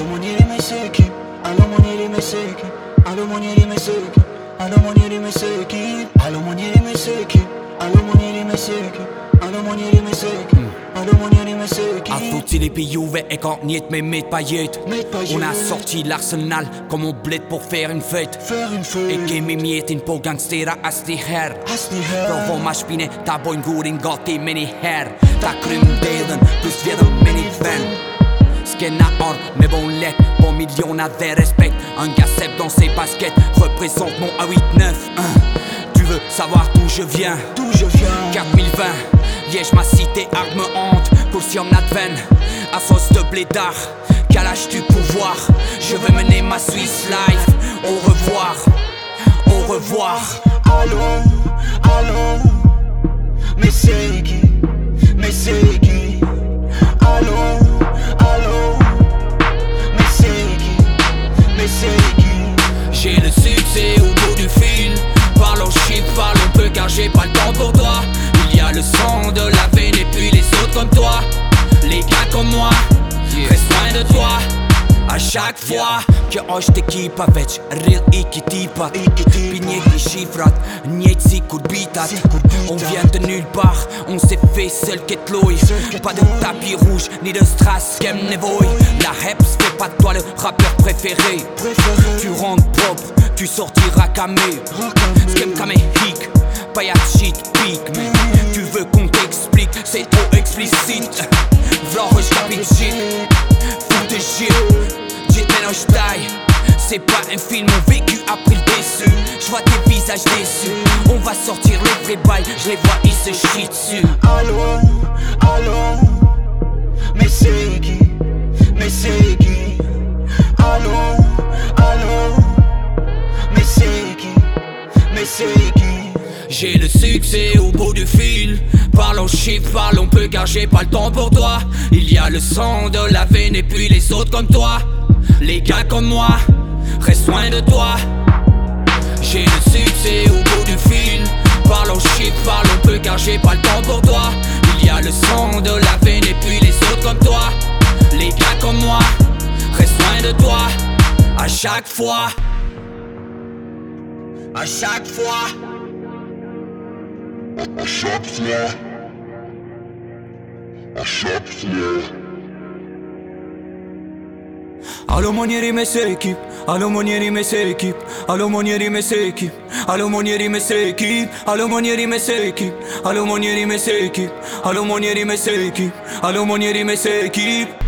Aumônier les Messeki, à l'aumônier les Messeki, à et quand mais met paillettes On a sorti l'arsenal comme on bled pour faire une fête. Et que mes miettes in po gangstera asti her. Provo ma spine, ta boin gurin gotti meni her. Ta krym delen, plus werden meni fan mais bon lait Bon million avait respect. Un gars dans ses baskets Représente mon A89 hein. Tu veux savoir d'où je viens? D'où je viens? 4020 Liège ma cité arme honte Caution adven À force de blédard Calage du pouvoir. Je veux mener ma Swiss life. Au revoir. Au revoir. Allo, allo Meseki Meseki Allo, j'ai pas le temps pour toi. Il y a le sang de la veine et puis les autres comme toi. Les gars comme moi, fais soin de toi. A chaque fois që është ekipa veç Ril i kitipa Pi njek një shifrat, njek si kur bitat Unë vjen të nyll bach, de tapis rouge, ni de strass kem nevoj La rap s'fait pas toi le rappeur préféré. Tu rentres propre, tu sortiras camé. S'kem camé shit Tu veux qu'on t'explique, c'est trop explicite V'là recapitule, fou de shit Dites-moi je taille c'est pas un film, on vécu après le déçu. Je vois tes visages déçus. On va sortir les vrais bails, je les vois, ils se chient dessus. Allons, allons, mais c'est qui, mais c'est qui? Allons, allons, mais c'est qui, mais c'est qui? J'ai le succès au bout du fil. Parlons chiffres, parlons peu car j'ai pas le temps pour toi. Il y a le sang de la veine et puis les autres comme toi. Les gars comme moi, reste loin de toi. J'ai le succès au bout du fil. Parlons chiffres, parlons peu car j'ai pas le temps pour toi. Il y a le sang de la veine et puis les autres comme toi. Les gars comme moi, reste loin de toi. À chaque fois. À chaque fois. Asepsia. Asepsia. Alo mon yerime sekip, alo mon yerime sekip, alo mon yerime sekip, alo mon yerime sekip, alo mon yerime sekip, alo mon yerime sekip, alo mon yerime sekip, alo mon yerime.